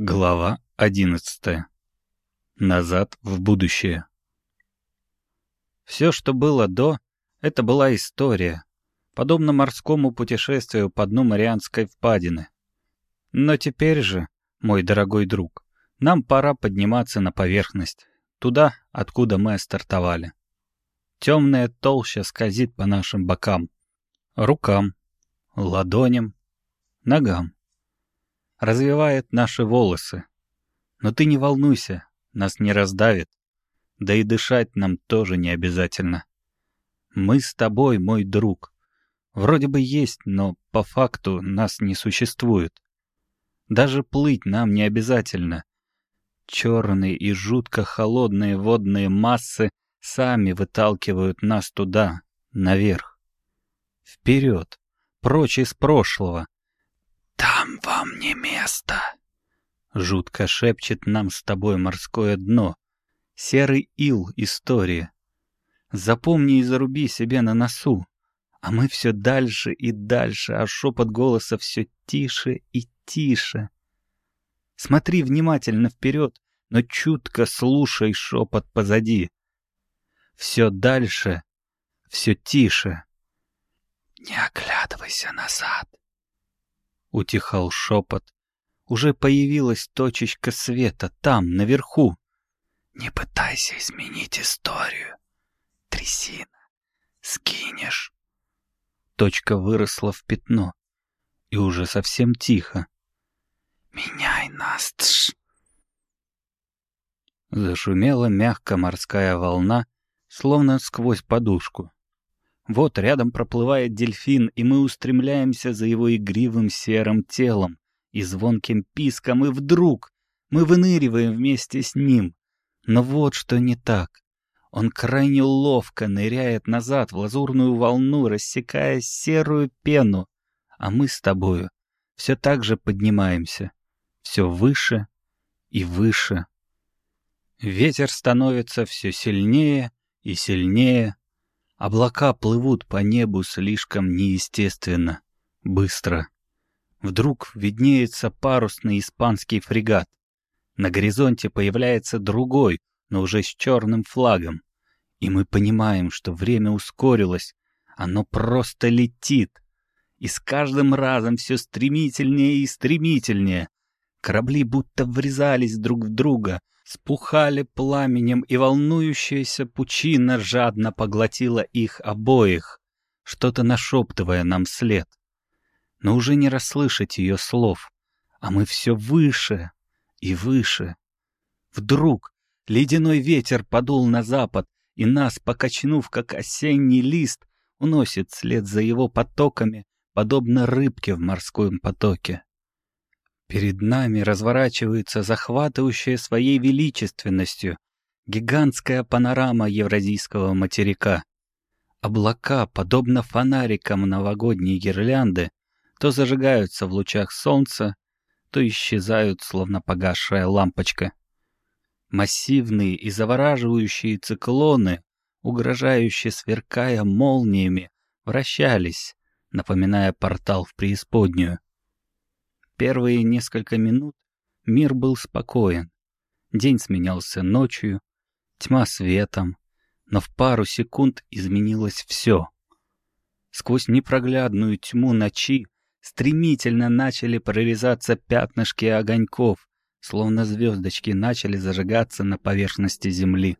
Глава одиннадцатая. Назад в будущее. Все, что было до, это была история, подобно морскому путешествию по дну Марианской впадины. Но теперь же, мой дорогой друг, нам пора подниматься на поверхность, туда, откуда мы стартовали. Темная толща скользит по нашим бокам, рукам, ладоням, ногам развивает наши волосы. Но ты не волнуйся, нас не раздавит. Да и дышать нам тоже не обязательно. Мы с тобой, мой друг. Вроде бы есть, но по факту нас не существует. Даже плыть нам не обязательно. Черные и жутко холодные водные массы сами выталкивают нас туда, наверх. Вперед, прочь из прошлого, «Там вам не место!» Жутко шепчет нам с тобой морское дно. Серый ил история. Запомни и заруби себе на носу. А мы все дальше и дальше, а шепот голоса все тише и тише. Смотри внимательно вперед, но чутко слушай шепот позади. Все дальше, все тише. Не оглядывайся назад. Утихал шепот. Уже появилась точечка света там, наверху. Не пытайся изменить историю. Трясина. Скинешь. Точка выросла в пятно. И уже совсем тихо. Меняй нас, тш. Зашумела мягко морская волна, словно сквозь подушку. Вот рядом проплывает дельфин, и мы устремляемся за его игривым серым телом и звонким писком, и вдруг мы выныриваем вместе с ним. Но вот что не так. Он крайне ловко ныряет назад в лазурную волну, рассекая серую пену, а мы с тобою все так же поднимаемся, все выше и выше. Ветер становится все сильнее и сильнее, Облака плывут по небу слишком неестественно, быстро. Вдруг виднеется парусный испанский фрегат. На горизонте появляется другой, но уже с черным флагом. И мы понимаем, что время ускорилось, оно просто летит. И с каждым разом все стремительнее и стремительнее. Корабли будто врезались друг в друга, спухали пламенем, и волнующаяся пучина жадно поглотила их обоих, что-то нашептывая нам след. Но уже не расслышать ее слов, а мы все выше и выше. Вдруг ледяной ветер подул на запад, и нас, покачнув, как осенний лист, уносит вслед за его потоками, подобно рыбке в морском потоке. Перед нами разворачивается захватывающая своей величественностью гигантская панорама евразийского материка. Облака, подобно фонарикам новогодней гирлянды, то зажигаются в лучах солнца, то исчезают, словно погасшая лампочка. Массивные и завораживающие циклоны, угрожающе сверкая молниями, вращались, напоминая портал в преисподнюю. Первые несколько минут мир был спокоен. День сменялся ночью, тьма светом, но в пару секунд изменилось все. Сквозь непроглядную тьму ночи стремительно начали прорезаться пятнышки огоньков, словно звездочки начали зажигаться на поверхности Земли.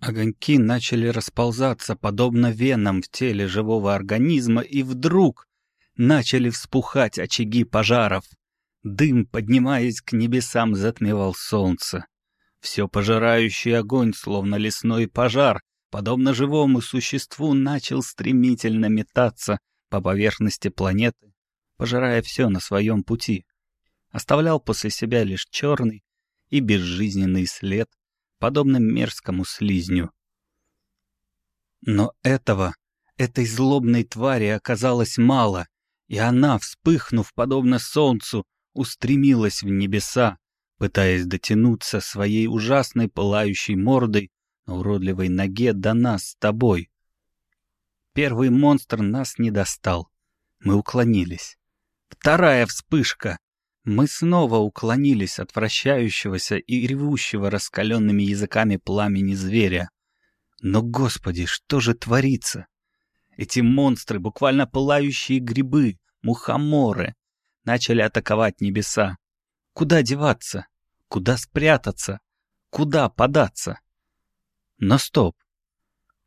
Огоньки начали расползаться, подобно венам в теле живого организма, и вдруг начали вспухать очаги пожаров. Дым, поднимаясь к небесам, затмевал солнце. Все пожирающий огонь, словно лесной пожар, подобно живому существу, начал стремительно метаться по поверхности планеты, пожирая все на своем пути. Оставлял после себя лишь черный и безжизненный след, подобно мерзкому слизню. Но этого, этой злобной твари оказалось мало, и она, вспыхнув подобно солнцу, устремилась в небеса, пытаясь дотянуться своей ужасной пылающей мордой на уродливой ноге до нас с тобой. Первый монстр нас не достал. Мы уклонились. Вторая вспышка. Мы снова уклонились от вращающегося и ревущего раскаленными языками пламени зверя. Но, господи, что же творится? Эти монстры, буквально пылающие грибы, мухоморы, начали атаковать небеса. Куда деваться? Куда спрятаться? Куда податься? Но стоп!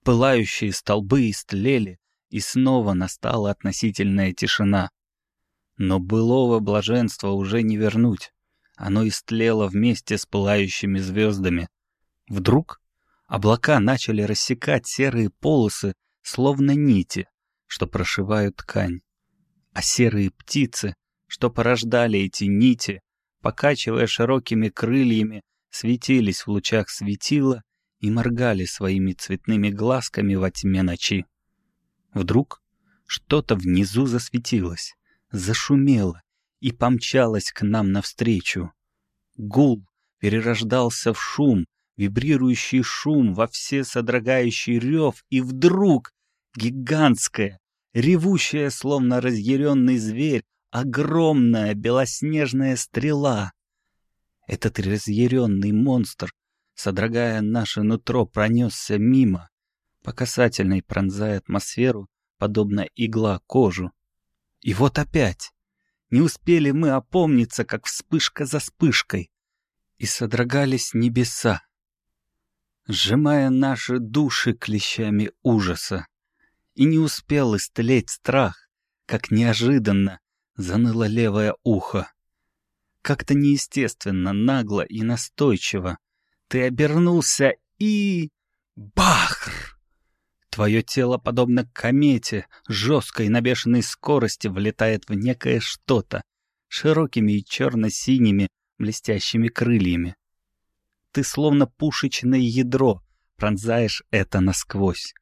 Пылающие столбы истлели, и снова настала относительная тишина. Но былого блаженства уже не вернуть. Оно истлело вместе с пылающими звездами. Вдруг облака начали рассекать серые полосы, словно нити, что прошивают ткань. А серые птицы, что порождали эти нити, покачивая широкими крыльями, светились в лучах светила и моргали своими цветными глазками во тьме ночи. Вдруг что-то внизу засветилось, зашумело и помчалось к нам навстречу. Гул перерождался в шум, вибрирующий шум во все содрогающий рев, и вдруг гигантская, ревущая, словно разъяренный зверь, огромная белоснежная стрела. Этот разъяренный монстр, содрогая наше нутро, пронесся мимо, по касательной пронзая атмосферу, подобно игла кожу. И вот опять. Не успели мы опомниться, как вспышка за вспышкой. И содрогались небеса, сжимая наши души клещами ужаса. И не успел истлеть страх, как неожиданно заныло левое ухо. Как-то неестественно, нагло и настойчиво. Ты обернулся и... Бахр! Твое тело, подобно комете, жесткой на бешеной скорости влетает в некое что-то, широкими и черно-синими блестящими крыльями. Ты словно пушечное ядро пронзаешь это насквозь.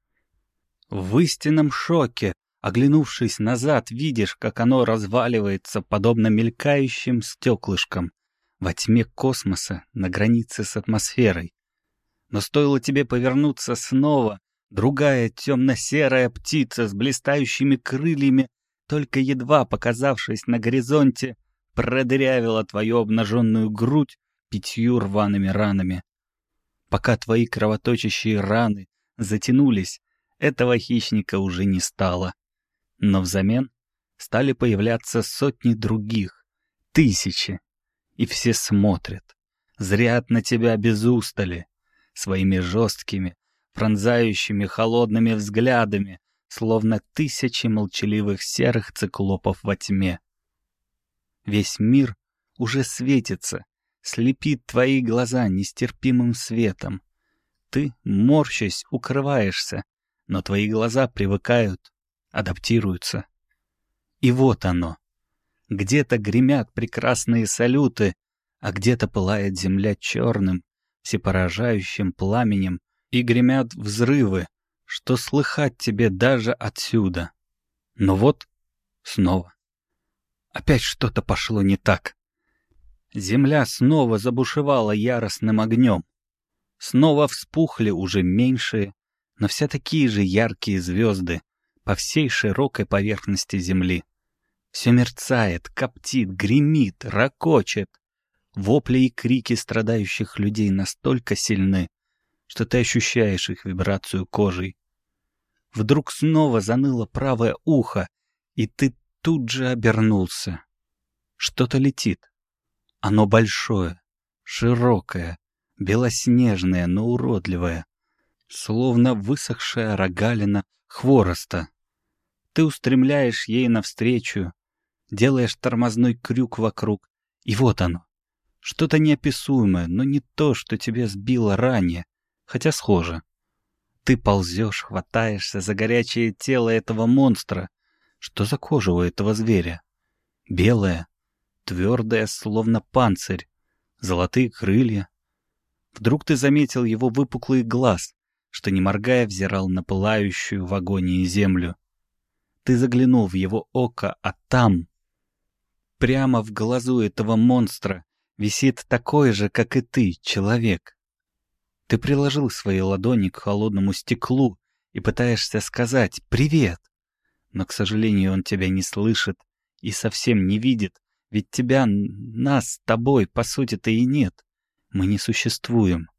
В истинном шоке Оглянувшись назад, видишь, как оно разваливается, подобно мелькающим стеклышкам, во тьме космоса на границе с атмосферой. Но стоило тебе повернуться снова, другая темно-серая птица с блистающими крыльями, только едва показавшись на горизонте, продырявила твою обнаженную грудь пятью рваными ранами. Пока твои кровоточащие раны затянулись, этого хищника уже не стало. Но взамен стали появляться сотни других, тысячи, и все смотрят, зрят на тебя без устали, своими жесткими, пронзающими холодными взглядами, словно тысячи молчаливых серых циклопов во тьме. Весь мир уже светится, слепит твои глаза нестерпимым светом. Ты, морщась, укрываешься, но твои глаза привыкают, адаптируются. И вот оно. Где-то гремят прекрасные салюты, а где-то пылает земля черным, всепоражающим пламенем, и гремят взрывы, что слыхать тебе даже отсюда. Но вот снова. Опять что-то пошло не так. Земля снова забушевала яростным огнем. Снова вспухли уже меньшие, но все такие же яркие звезды, по всей широкой поверхности земли. Все мерцает, коптит, гремит, ракочет. Вопли и крики страдающих людей настолько сильны, что ты ощущаешь их вибрацию кожей. Вдруг снова заныло правое ухо, и ты тут же обернулся. Что-то летит. Оно большое, широкое, белоснежное, но уродливое, словно высохшая рогалина хвороста. Ты устремляешь ей навстречу, делаешь тормозной крюк вокруг, и вот оно. Что-то неописуемое, но не то, что тебе сбило ранее, хотя схоже. Ты ползешь, хватаешься за горячее тело этого монстра. Что за кожа у этого зверя? Белая, твердая, словно панцирь, золотые крылья. Вдруг ты заметил его выпуклый глаз, что, не моргая, взирал на пылающую в агонии землю. Ты заглянул в его око, а там, прямо в глазу этого монстра, висит такой же, как и ты, человек. Ты приложил свои ладони к холодному стеклу и пытаешься сказать «Привет!», но, к сожалению, он тебя не слышит и совсем не видит, Ведь тебя, нас тобой, по сути-то и нет. Мы не существуем.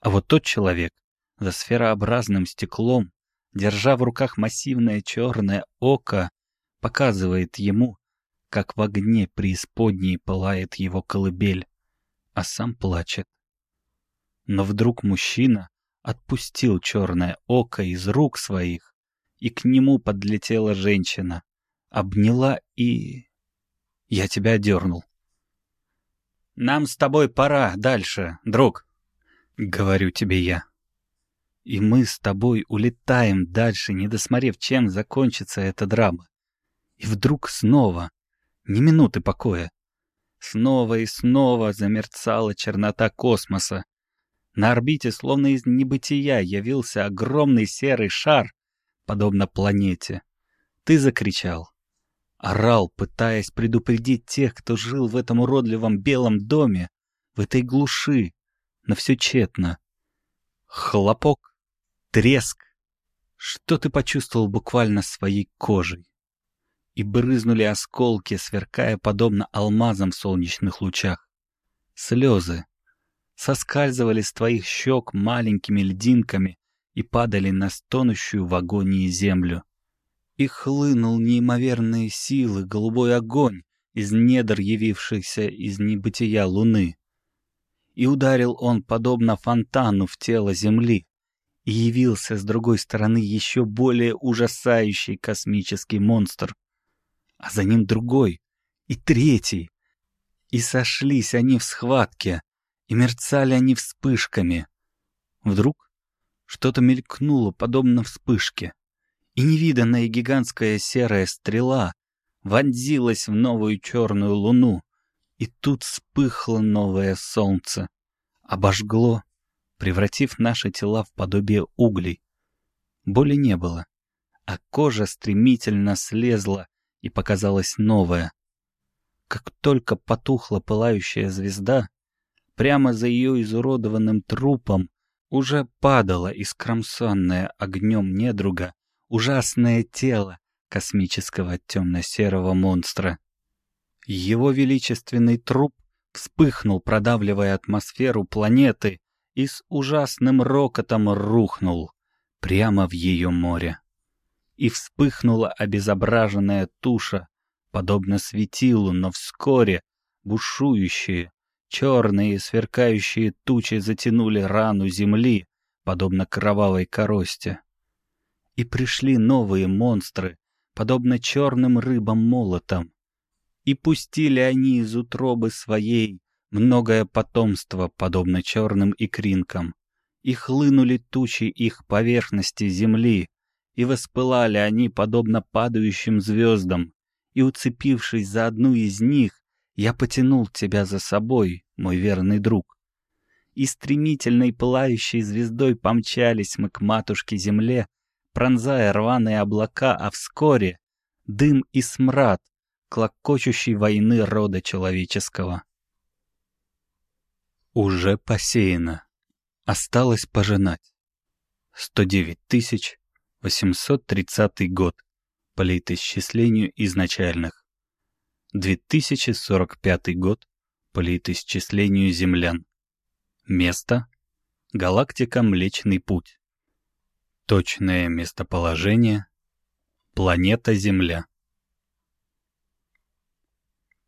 А вот тот человек за сферообразным стеклом, держа в руках массивное черное око, показывает ему, как в огне преисподней пылает его колыбель, а сам плачет. Но вдруг мужчина отпустил черное око из рук своих, и к нему подлетела женщина, обняла и... Я тебя дернул. «Нам с тобой пора дальше, друг», — говорю тебе я. И мы с тобой улетаем дальше, не досмотрев, чем закончится эта драма. И вдруг снова, ни минуты покоя, снова и снова замерцала чернота космоса. На орбите, словно из небытия, явился огромный серый шар, подобно планете. Ты закричал. Орал, пытаясь предупредить тех, кто жил в этом уродливом белом доме, в этой глуши, но все тщетно. Хлопок, треск. Что ты почувствовал буквально своей кожей? И брызнули осколки, сверкая подобно алмазам в солнечных лучах. Слезы соскальзывали с твоих щек маленькими льдинками и падали на стонущую в агонии землю. И хлынул неимоверные силы голубой огонь из недр явившихся из небытия луны. И ударил он подобно фонтану в тело земли, и явился с другой стороны еще более ужасающий космический монстр. А за ним другой и третий. И сошлись они в схватке, и мерцали они вспышками. Вдруг что-то мелькнуло, подобно вспышке, и невиданная гигантская серая стрела вонзилась в новую черную луну, и тут вспыхло новое солнце, обожгло, превратив наши тела в подобие углей. Боли не было, а кожа стремительно слезла и показалась новая. Как только потухла пылающая звезда, прямо за ее изуродованным трупом уже падало искромсанное огнем недруга ужасное тело космического темно-серого монстра. Его величественный труп вспыхнул, продавливая атмосферу планеты, и с ужасным рокотом рухнул прямо в ее море. И вспыхнула обезображенная туша, подобно светилу, но вскоре бушующие, Черные сверкающие тучи затянули рану земли, подобно кровавой коросте. И пришли новые монстры, подобно черным рыбам-молотам. И пустили они из утробы своей многое потомство, подобно черным икринкам. И хлынули тучи их поверхности земли, и воспылали они, подобно падающим звездам, и, уцепившись за одну из них, я потянул тебя за собой, мой верный друг. И стремительной пылающей звездой помчались мы к матушке-земле, пронзая рваные облака, а вскоре дым и смрад клокочущей войны рода человеческого. Уже посеяно. Осталось пожинать. 109 тысяч 830 год по летоисчислению изначальных. 2045 год по летоисчислению землян. Место — галактика Млечный Путь. Точное местоположение — планета Земля.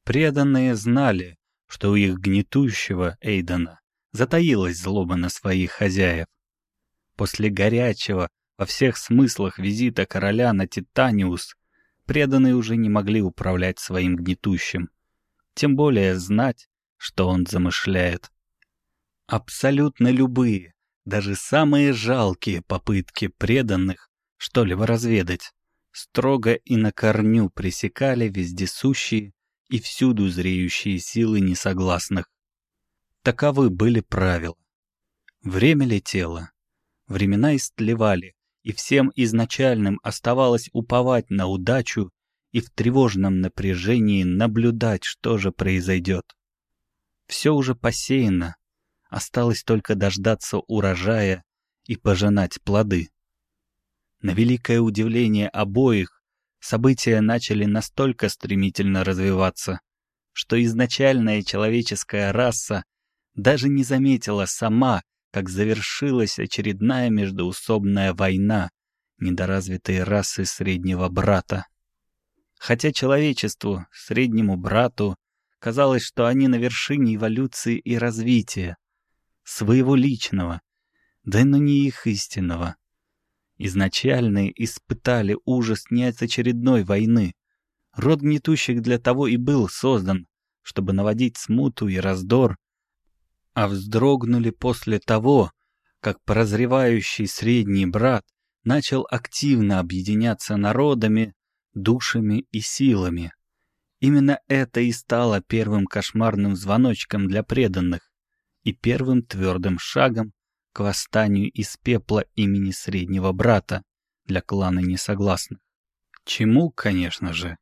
Преданные знали, что у их гнетущего Эйдена затаилась злоба на своих хозяев. После горячего во всех смыслах визита короля на Титаниус преданные уже не могли управлять своим гнетущим, тем более знать, что он замышляет. Абсолютно любые, даже самые жалкие попытки преданных что-либо разведать, строго и на корню пресекали вездесущие и всюду зреющие силы несогласных. Таковы были правила. Время летело, времена истлевали, и всем изначальным оставалось уповать на удачу и в тревожном напряжении наблюдать, что же произойдет. Все уже посеяно, осталось только дождаться урожая и пожинать плоды. На великое удивление обоих, события начали настолько стремительно развиваться, что изначальная человеческая раса даже не заметила сама, как завершилась очередная междоусобная война недоразвитой расы среднего брата. Хотя человечеству, среднему брату, казалось, что они на вершине эволюции и развития, своего личного, да но не их истинного. Изначальные испытали ужас не от очередной войны. Род гнетущих для того и был создан, чтобы наводить смуту и раздор, а вздрогнули после того, как прозревающий средний брат начал активно объединяться народами, душами и силами. Именно это и стало первым кошмарным звоночком для преданных и первым твердым шагом к восстанию из пепла имени Среднего Брата для клана несогласных. Чему, конечно же,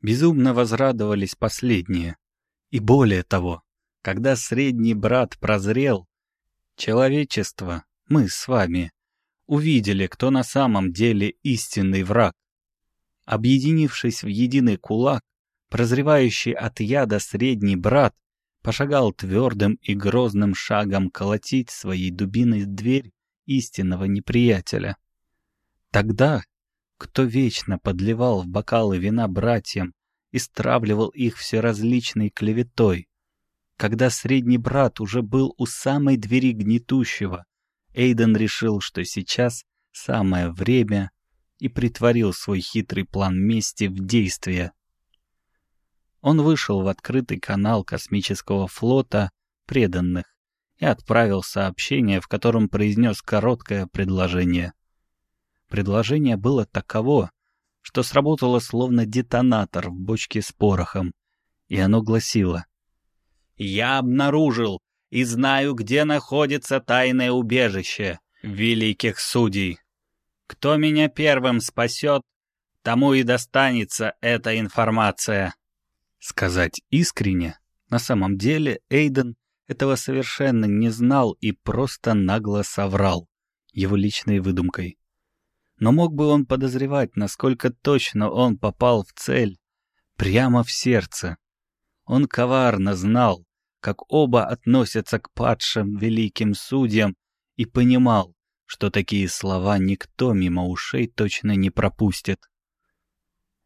безумно возрадовались последние. И более того, когда Средний Брат прозрел, человечество, мы с вами, увидели, кто на самом деле истинный враг. Объединившись в единый кулак, прозревающий от яда Средний Брат пошагал твердым и грозным шагом колотить своей дубиной дверь истинного неприятеля. Тогда, кто вечно подливал в бокалы вина братьям и стравливал их все различной клеветой, когда средний брат уже был у самой двери гнетущего, Эйден решил, что сейчас самое время и притворил свой хитрый план мести в действие. Он вышел в открытый канал космического флота преданных и отправил сообщение, в котором произнес короткое предложение. Предложение было таково, что сработало словно детонатор в бочке с порохом, и оно гласило «Я обнаружил и знаю, где находится тайное убежище великих судей. Кто меня первым спасет, тому и достанется эта информация». Сказать искренне, на самом деле Эйден этого совершенно не знал и просто нагло соврал, его личной выдумкой. Но мог бы он подозревать, насколько точно он попал в цель, прямо в сердце. Он коварно знал, как оба относятся к падшим великим судьям, и понимал, что такие слова никто мимо ушей точно не пропустит.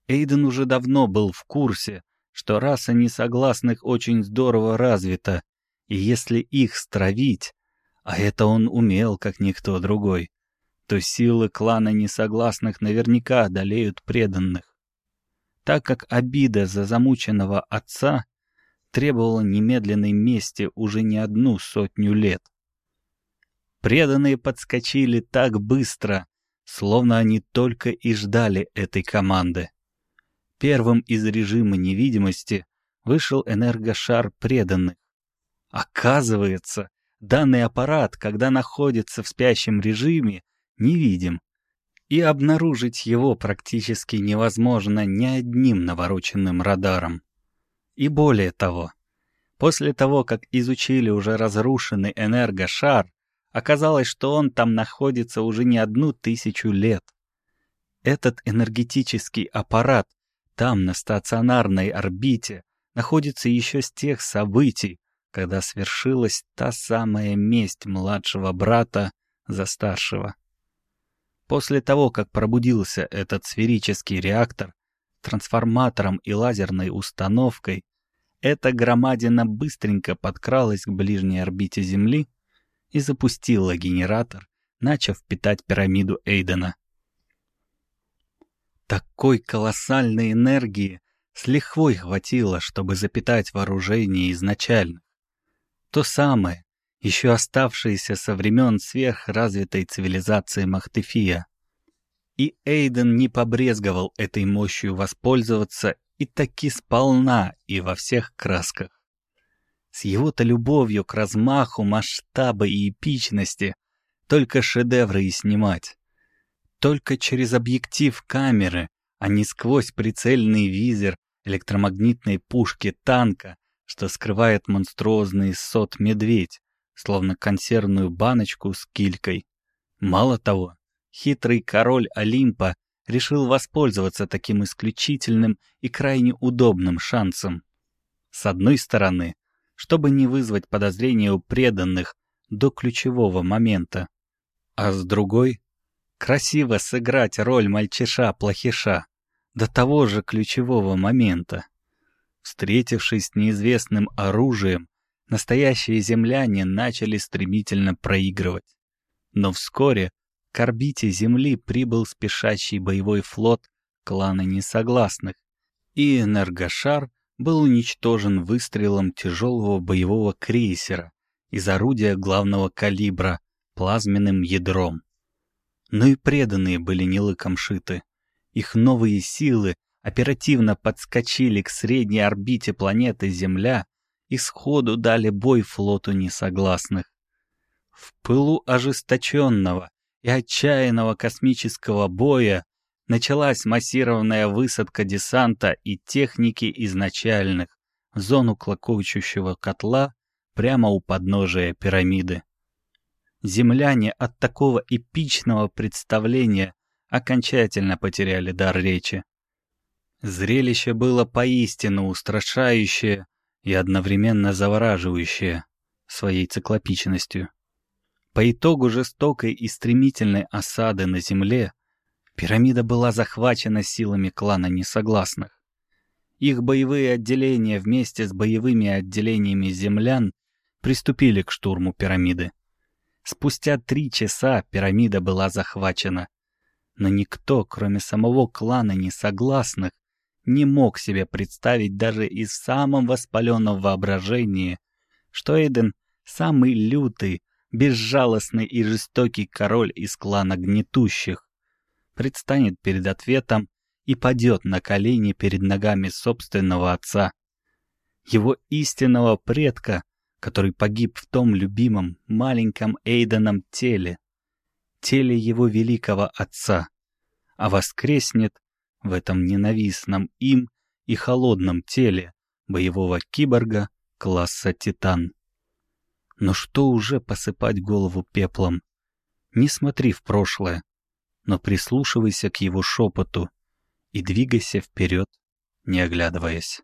Эйден уже давно был в курсе, что раса несогласных очень здорово развита, и если их стравить, а это он умел, как никто другой, то силы клана несогласных наверняка одолеют преданных. Так как обида за замученного отца требовала немедленной мести уже не одну сотню лет. Преданные подскочили так быстро, словно они только и ждали этой команды. Первым из режима невидимости вышел энергошар преданных. Оказывается, данный аппарат, когда находится в спящем режиме, невидим, и обнаружить его практически невозможно ни одним навороченным радаром. И более того, после того, как изучили уже разрушенный энергошар, оказалось, что он там находится уже не одну тысячу лет. Этот энергетический аппарат там, на стационарной орбите, находится еще с тех событий, когда свершилась та самая месть младшего брата за старшего. После того, как пробудился этот сферический реактор, трансформатором и лазерной установкой, эта громадина быстренько подкралась к ближней орбите Земли и запустила генератор, начав питать пирамиду Эйдена. Такой колоссальной энергии с лихвой хватило, чтобы запитать вооружение изначально. То самое, еще оставшееся со времен сверхразвитой цивилизации Махтефия. И Эйден не побрезговал этой мощью воспользоваться и таки сполна и во всех красках. С его-то любовью к размаху, масштаба и эпичности только шедевры и снимать. Только через объектив камеры, а не сквозь прицельный визер электромагнитной пушки танка, что скрывает монструозный сот-медведь, словно консервную баночку с килькой. Мало того, хитрый король Олимпа решил воспользоваться таким исключительным и крайне удобным шансом. С одной стороны, чтобы не вызвать подозрения у преданных до ключевого момента, а с другой — красиво сыграть роль мальчиша-плохиша до того же ключевого момента. Встретившись с неизвестным оружием, настоящие земляне начали стремительно проигрывать. Но вскоре к орбите Земли прибыл спешащий боевой флот клана несогласных, и энергошар был уничтожен выстрелом тяжелого боевого крейсера из орудия главного калибра плазменным ядром. Но и преданные были не лыком шиты. Их новые силы оперативно подскочили к средней орбите планеты Земля и сходу дали бой флоту несогласных. В пылу ожесточенного и отчаянного космического боя началась массированная высадка десанта и техники изначальных в зону клокочущего котла прямо у подножия пирамиды. Земляне от такого эпичного представления окончательно потеряли дар речи. Зрелище было поистину устрашающее и одновременно завораживающее своей циклопичностью. По итогу жестокой и стремительной осады на земле пирамида была захвачена силами клана несогласных. Их боевые отделения вместе с боевыми отделениями землян приступили к штурму пирамиды. Спустя три часа пирамида была захвачена, но никто, кроме самого клана несогласных, не мог себе представить даже из самом воспаленном воображении, что Эйден — самый лютый, безжалостный и жестокий король из клана гнетущих, предстанет перед ответом и падет на колени перед ногами собственного отца. Его истинного предка, который погиб в том любимом маленьком Эйденом теле, теле его великого отца, а воскреснет в этом ненавистном им и холодном теле боевого киборга класса «Титан». Но что уже посыпать голову пеплом? Не смотри в прошлое, но прислушивайся к его шепоту и двигайся вперед, не оглядываясь.